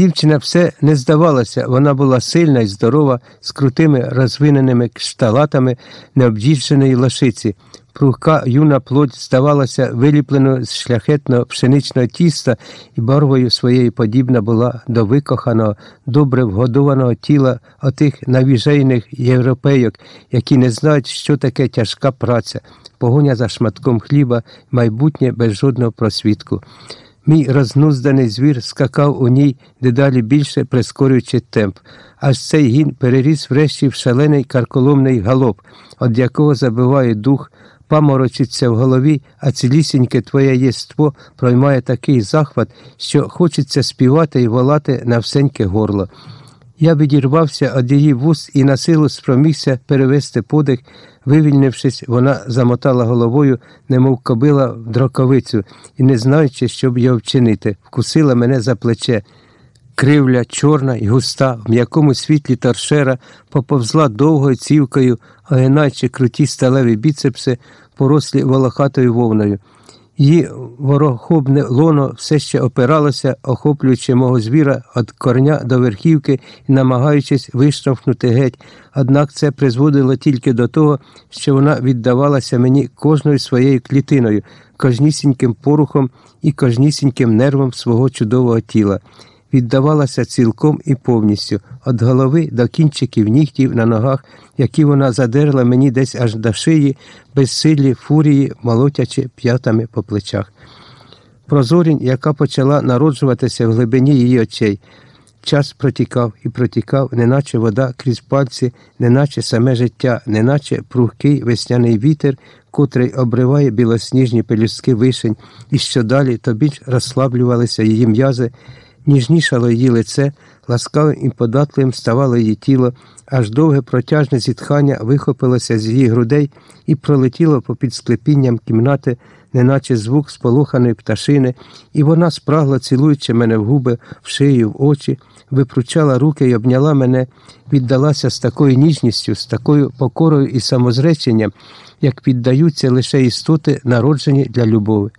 Дівчина все не здавалася, вона була сильна і здорова, з крутими розвиненими кшталатами необ'їждженої лошиці. Прухка юна плоть здавалася виліпленою з шляхетного пшеничного тіста і барвою своєю подібна була до викоханого, добре вгодованого тіла отих навіжейних європейок, які не знають, що таке тяжка праця, погоня за шматком хліба, майбутнє без жодного просвітку. Мій рознузданий звір скакав у ній дедалі більше прискорюючи темп, аж цей гін переріс врешті в шалений карколомний галоп, від якого забиває дух, паморочиться в голові, а цілісіньке твоє єство проймає такий захват, що хочеться співати і волати на всеньке горло. Я відірвався від її вуст і на силу спромігся перевести подих. Вивільнившись, вона замотала головою, немов кобила в дроковицю, і, не знаючи, що б його вчинити, вкусила мене за плече. Кривля, чорна і густа, в м'якому світлі торшера поповзла довгою цівкою, огинаючи круті сталеві біцепси, порослі волохатою вовною. Її ворохобне лоно все ще опиралося, охоплюючи мого звіра від корня до верхівки і намагаючись виштовхнути геть, однак це призводило тільки до того, що вона віддавалася мені кожною своєю клітиною, кожнісіньким порухом і кожнісіньким нервом свого чудового тіла. Віддавалася цілком і повністю, від голови до кінчиків нігтів на ногах, які вона задерла мені десь аж до шиї, безсиллі фурії, молотячи п'ятами по плечах. Прозорінь, яка почала народжуватися в глибині її очей. Час протікав і протікав, неначе вода крізь пальці, неначе саме життя, неначе прухкий весняний вітер, котрий обриває білосніжні пелюстки вишень, і що далі, то більш розслаблювалися її м'язи, ніжнішало її лице, ласкавим і податливим ставало її тіло, аж довге протяжне зітхання вихопилося з її грудей і пролетіло попід склепінням кімнати, неначе звук сполоханої пташини, і вона, спрагло цілуючи мене в губи, в шию, в очі, випручала руки і обняла мене, віддалася з такою ніжністю, з такою покорою і самозреченням, як піддаються лише істоти, народжені для любові.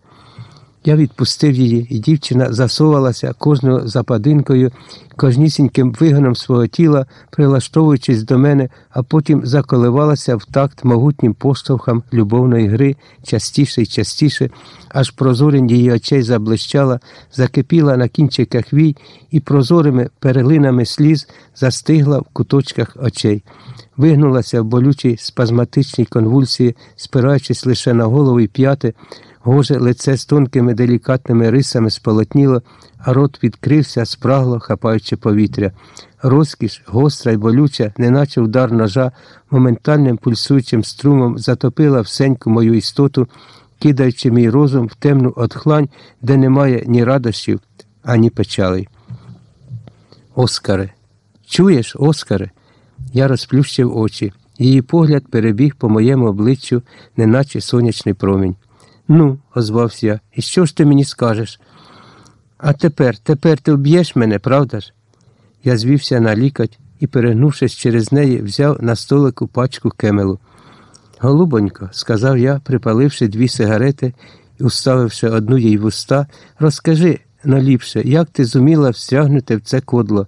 Я відпустив її, і дівчина засовувалася кожною западинкою, кожнісіньким вигоном свого тіла, прилаштовуючись до мене, а потім заколивалася в такт могутнім поштовхам любовної гри частіше й частіше, аж прозорень її очей заблищала, закипіла на кінчиках вій і прозорими перелинами сліз застигла в куточках очей. Вигнулася в болючій спазматичній конвульсії, спираючись лише на голову і п'яти. Гоже лице з тонкими делікатними рисами сполотніло, а рот відкрився, спрагло, хапаючи повітря. Розкіш, гостра й болюча, неначе удар ножа, моментальним пульсуючим струмом затопила всеньку мою істоту, кидаючи мій розум в темну отхлань, де немає ні радощів, ані печалей. Оскаре, чуєш, Оскаре? Я розплющив очі. Її погляд перебіг по моєму обличчю, неначе сонячний промінь. Ну, озвався я, і що ж ти мені скажеш? А тепер, тепер ти вб'єш мене, правда ж? Я звівся на лікоть і, перегнувшись через неї, взяв на столику пачку кемелу. Голубонько, сказав я, припаливши дві сигарети і уставивши одну їй в уста, розкажи наліпше, як ти зуміла встрягнути в це кодло.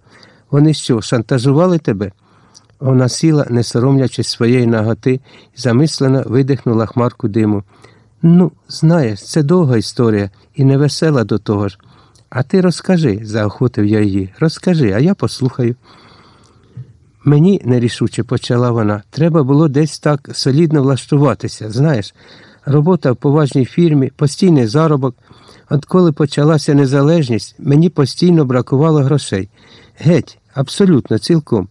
Вони що, шантажували тебе? Вона сіла, не соромлячись своєї наготи, і замислено видихнула хмарку диму. Ну, знаєш, це довга історія і невесела до того ж. А ти розкажи, заохотив я її. Розкажи, а я послухаю. Мені нерішуче почала вона. Треба було десь так солідно влаштуватися. Знаєш, робота в поважній фірмі, постійний заробок. От коли почалася незалежність, мені постійно бракувало грошей. Геть, абсолютно, цілком.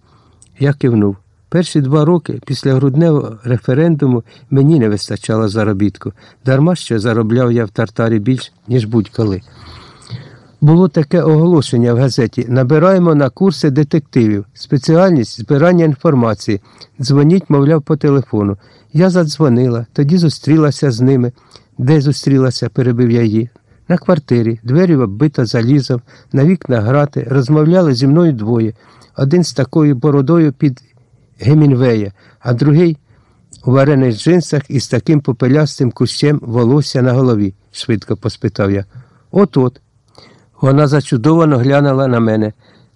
Я кивнув. Перші два роки після грудневого референдуму мені не вистачало заробітку, дарма що заробляв я в тартарі більш, ніж будь-коли. Було таке оголошення в газеті Набираємо на курси детективів, спеціальність збирання інформації. Дзвоніть, мовляв, по телефону. Я задзвонила, тоді зустрілася з ними. Де зустрілася, перебив я її. На квартирі, двері оббито залізом, на вікна грати, розмовляли зі мною двоє. Один з такою бородою під Гемінвея, а другий у варених джинсах із таким попелястим кущем волосся на голові, швидко поспитав я. От от. Вона зачудовано глянула на мене.